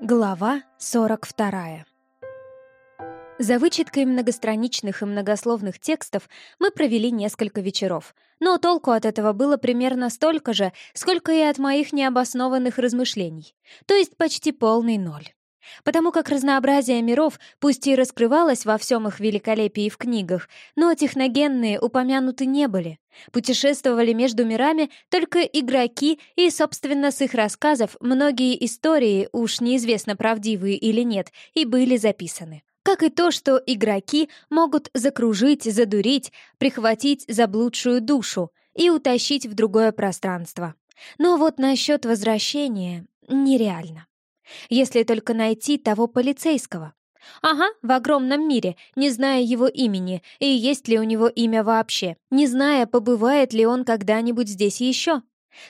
Глава 42 За вычеткой многостраничных и многословных текстов мы провели несколько вечеров, но толку от этого было примерно столько же, сколько и от моих необоснованных размышлений, то есть почти полный ноль. Потому как разнообразие миров, пусть и раскрывалось во всем их великолепии в книгах, но техногенные упомянуты не были. Путешествовали между мирами только игроки, и, собственно, с их рассказов многие истории, уж неизвестно правдивые или нет, и были записаны. Как и то, что игроки могут закружить, задурить, прихватить заблудшую душу и утащить в другое пространство. Но вот насчет возвращения нереально. Если только найти того полицейского. Ага, в огромном мире, не зная его имени, и есть ли у него имя вообще, не зная, побывает ли он когда-нибудь здесь еще.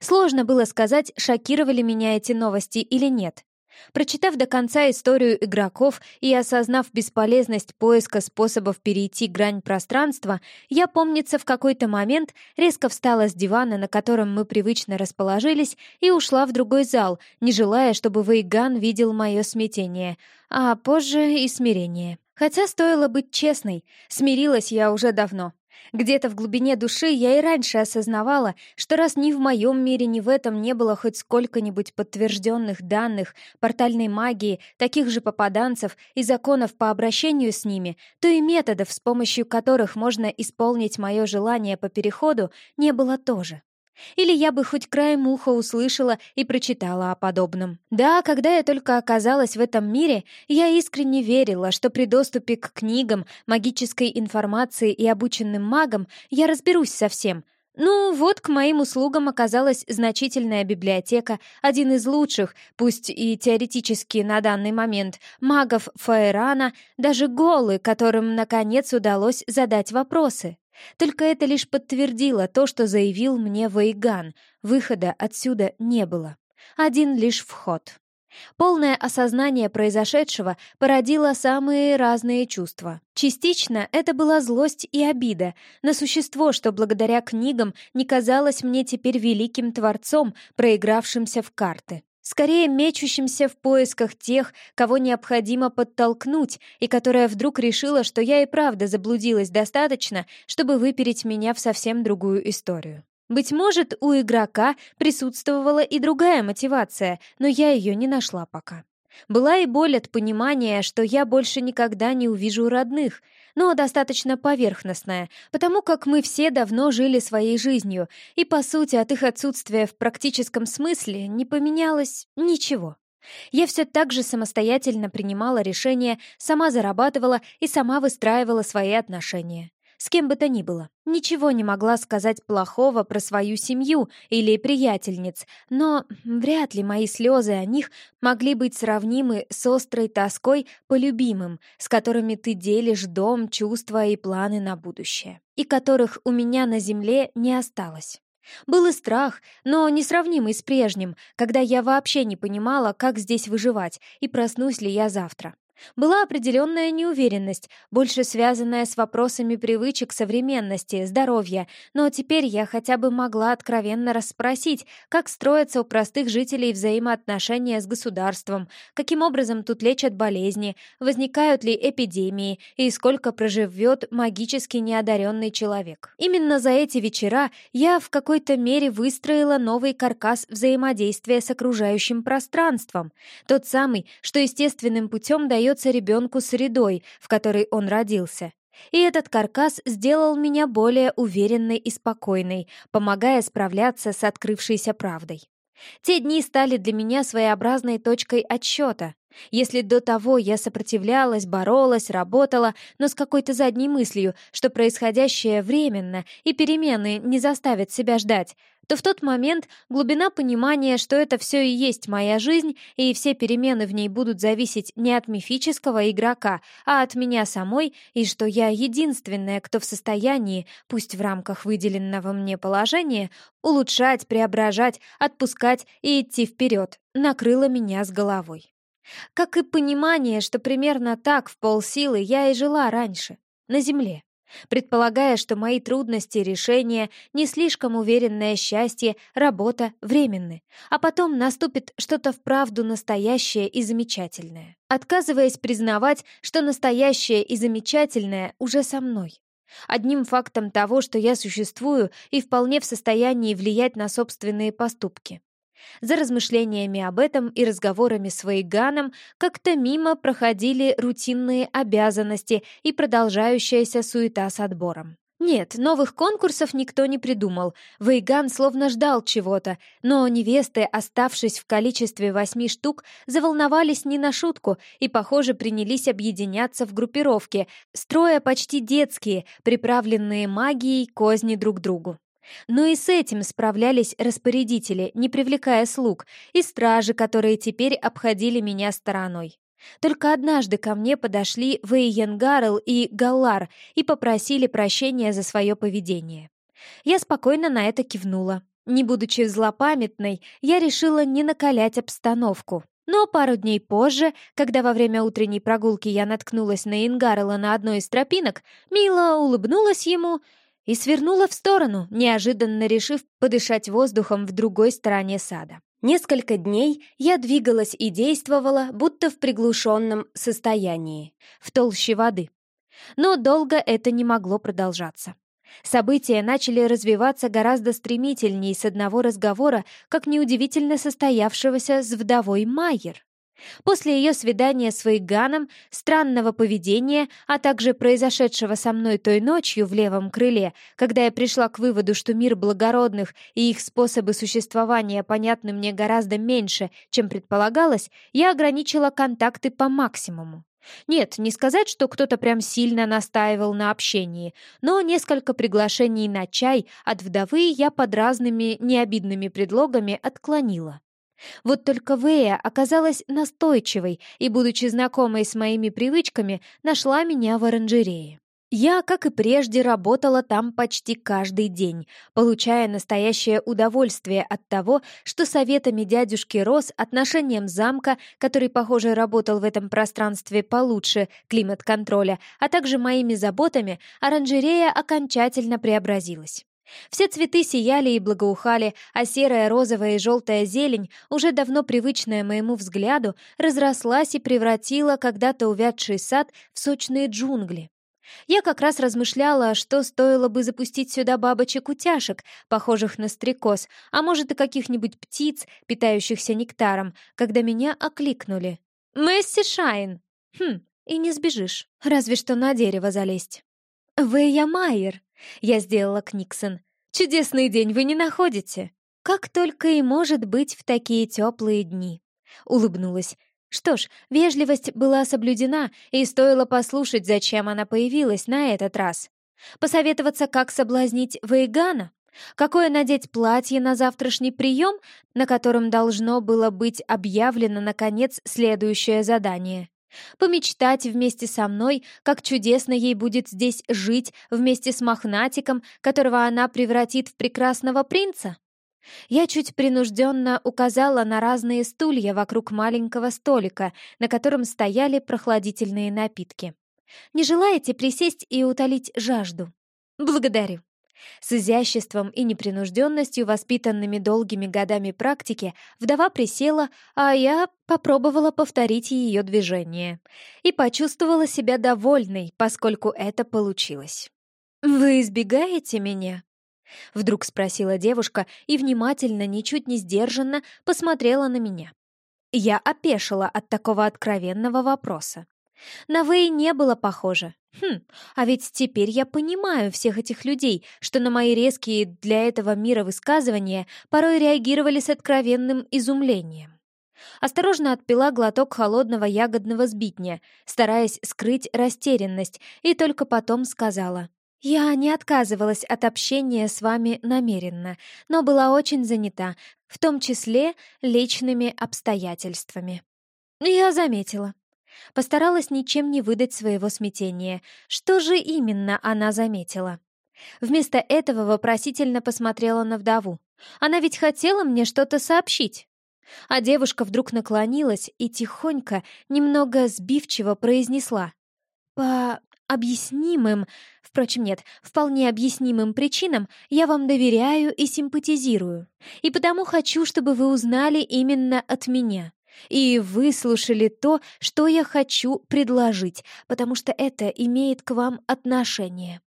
Сложно было сказать, шокировали меня эти новости или нет. Прочитав до конца историю игроков и осознав бесполезность поиска способов перейти грань пространства, я, помнится, в какой-то момент резко встала с дивана, на котором мы привычно расположились, и ушла в другой зал, не желая, чтобы Вейган видел мое смятение, а позже и смирение. Хотя стоило быть честной, смирилась я уже давно. Где-то в глубине души я и раньше осознавала, что раз ни в моем мире, ни в этом не было хоть сколько-нибудь подтвержденных данных, портальной магии, таких же попаданцев и законов по обращению с ними, то и методов, с помощью которых можно исполнить мое желание по переходу, не было тоже. Или я бы хоть краем уха услышала и прочитала о подобном. Да, когда я только оказалась в этом мире, я искренне верила, что при доступе к книгам, магической информации и обученным магам я разберусь со всем. Ну, вот к моим услугам оказалась значительная библиотека, один из лучших, пусть и теоретически на данный момент, магов Фаэрана, даже голы, которым, наконец, удалось задать вопросы. Только это лишь подтвердило то, что заявил мне Вейган. Выхода отсюда не было. Один лишь вход. Полное осознание произошедшего породило самые разные чувства. Частично это была злость и обида на существо, что благодаря книгам не казалось мне теперь великим творцом, проигравшимся в карты скорее мечущимся в поисках тех, кого необходимо подтолкнуть, и которая вдруг решила, что я и правда заблудилась достаточно, чтобы выпереть меня в совсем другую историю. Быть может, у игрока присутствовала и другая мотивация, но я ее не нашла пока. Была и боль от понимания, что я больше никогда не увижу родных, но достаточно поверхностная, потому как мы все давно жили своей жизнью, и, по сути, от их отсутствия в практическом смысле не поменялось ничего. Я все так же самостоятельно принимала решения, сама зарабатывала и сама выстраивала свои отношения с кем бы то ни было. Ничего не могла сказать плохого про свою семью или приятельниц, но вряд ли мои слезы о них могли быть сравнимы с острой тоской по любимым, с которыми ты делишь дом, чувства и планы на будущее, и которых у меня на земле не осталось. Был и страх, но несравнимый с прежним, когда я вообще не понимала, как здесь выживать и проснусь ли я завтра. Была определенная неуверенность, больше связанная с вопросами привычек современности, здоровья, но теперь я хотя бы могла откровенно расспросить, как строятся у простых жителей взаимоотношения с государством, каким образом тут лечат болезни, возникают ли эпидемии и сколько проживет магически неодаренный человек. Именно за эти вечера я в какой-то мере выстроила новый каркас взаимодействия с окружающим пространством, тот самый, что естественным путем дает дается ребенку средой, в которой он родился. И этот каркас сделал меня более уверенной и спокойной, помогая справляться с открывшейся правдой. Те дни стали для меня своеобразной точкой отсчета. Если до того я сопротивлялась, боролась, работала, но с какой-то задней мыслью, что происходящее временно и перемены не заставят себя ждать, то в тот момент глубина понимания, что это все и есть моя жизнь, и все перемены в ней будут зависеть не от мифического игрока, а от меня самой, и что я единственная, кто в состоянии, пусть в рамках выделенного мне положения, улучшать, преображать, отпускать и идти вперед, накрыло меня с головой. Как и понимание, что примерно так в полсилы я и жила раньше, на земле. Предполагая, что мои трудности, решения, не слишком уверенное счастье, работа временны, а потом наступит что-то вправду настоящее и замечательное, отказываясь признавать, что настоящее и замечательное уже со мной. Одним фактом того, что я существую и вполне в состоянии влиять на собственные поступки. За размышлениями об этом и разговорами с Вейганом как-то мимо проходили рутинные обязанности и продолжающаяся суета с отбором. Нет, новых конкурсов никто не придумал. Вейган словно ждал чего-то, но невесты, оставшись в количестве восьми штук, заволновались не на шутку и, похоже, принялись объединяться в группировки, строя почти детские, приправленные магией козни друг другу. Но и с этим справлялись распорядители, не привлекая слуг, и стражи, которые теперь обходили меня стороной. Только однажды ко мне подошли Вейенгарл и Галлар и попросили прощения за свое поведение. Я спокойно на это кивнула. Не будучи злопамятной, я решила не накалять обстановку. Но пару дней позже, когда во время утренней прогулки я наткнулась на Ингарла на одной из тропинок, мило улыбнулась ему и свернула в сторону, неожиданно решив подышать воздухом в другой стороне сада. Несколько дней я двигалась и действовала, будто в приглушенном состоянии, в толще воды. Но долго это не могло продолжаться. События начали развиваться гораздо стремительнее с одного разговора, как неудивительно состоявшегося с вдовой Майер. После ее свидания с Вейганом, странного поведения, а также произошедшего со мной той ночью в левом крыле, когда я пришла к выводу, что мир благородных и их способы существования понятны мне гораздо меньше, чем предполагалось, я ограничила контакты по максимуму. Нет, не сказать, что кто-то прям сильно настаивал на общении, но несколько приглашений на чай от вдовы я под разными необидными предлогами отклонила. Вот только Вэя оказалась настойчивой и, будучи знакомой с моими привычками, нашла меня в оранжерее. Я, как и прежде, работала там почти каждый день, получая настоящее удовольствие от того, что советами дядюшки Рос, отношением замка, который, похоже, работал в этом пространстве получше климат-контроля, а также моими заботами, оранжерея окончательно преобразилась. Все цветы сияли и благоухали, а серая, розовая и желтая зелень, уже давно привычная моему взгляду, разрослась и превратила когда-то увядший сад в сочные джунгли. Я как раз размышляла, что стоило бы запустить сюда бабочек-утяшек, похожих на стрекоз, а может и каких-нибудь птиц, питающихся нектаром, когда меня окликнули. «Месси Шайн!» «Хм, и не сбежишь, разве что на дерево залезть». «Вэя Майер!» Я сделала Книксон. «Чудесный день вы не находите?» «Как только и может быть в такие теплые дни», — улыбнулась. Что ж, вежливость была соблюдена, и стоило послушать, зачем она появилась на этот раз. Посоветоваться, как соблазнить Вейгана? Какое надеть платье на завтрашний прием, на котором должно было быть объявлено, наконец, следующее задание? Помечтать вместе со мной, как чудесно ей будет здесь жить вместе с мохнатиком, которого она превратит в прекрасного принца? Я чуть принужденно указала на разные стулья вокруг маленького столика, на котором стояли прохладительные напитки. «Не желаете присесть и утолить жажду?» «Благодарю», с изяществом и непринужденностью, воспитанными долгими годами практики, вдова присела, а я попробовала повторить ее движение. И почувствовала себя довольной, поскольку это получилось. «Вы избегаете меня?» Вдруг спросила девушка и внимательно, ничуть не сдержанно посмотрела на меня. Я опешила от такого откровенного вопроса. На Вэй не было похоже. Хм, а ведь теперь я понимаю всех этих людей, что на мои резкие для этого мира высказывания порой реагировали с откровенным изумлением. Осторожно отпила глоток холодного ягодного сбитня, стараясь скрыть растерянность, и только потом сказала. «Я не отказывалась от общения с вами намеренно, но была очень занята, в том числе личными обстоятельствами». «Я заметила», Постаралась ничем не выдать своего смятения. Что же именно она заметила? Вместо этого вопросительно посмотрела на вдову. Она ведь хотела мне что-то сообщить. А девушка вдруг наклонилась и тихонько, немного сбивчиво произнесла. «По объяснимым, Впрочем, нет, вполне объяснимым причинам я вам доверяю и симпатизирую. И потому хочу, чтобы вы узнали именно от меня. И выслушали то, что я хочу предложить, потому что это имеет к вам отношение.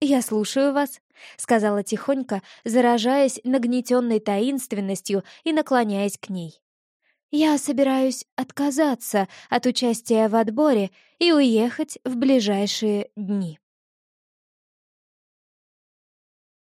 «Я слушаю вас», — сказала тихонько, заражаясь нагнетенной таинственностью и наклоняясь к ней. «Я собираюсь отказаться от участия в отборе и уехать в ближайшие дни».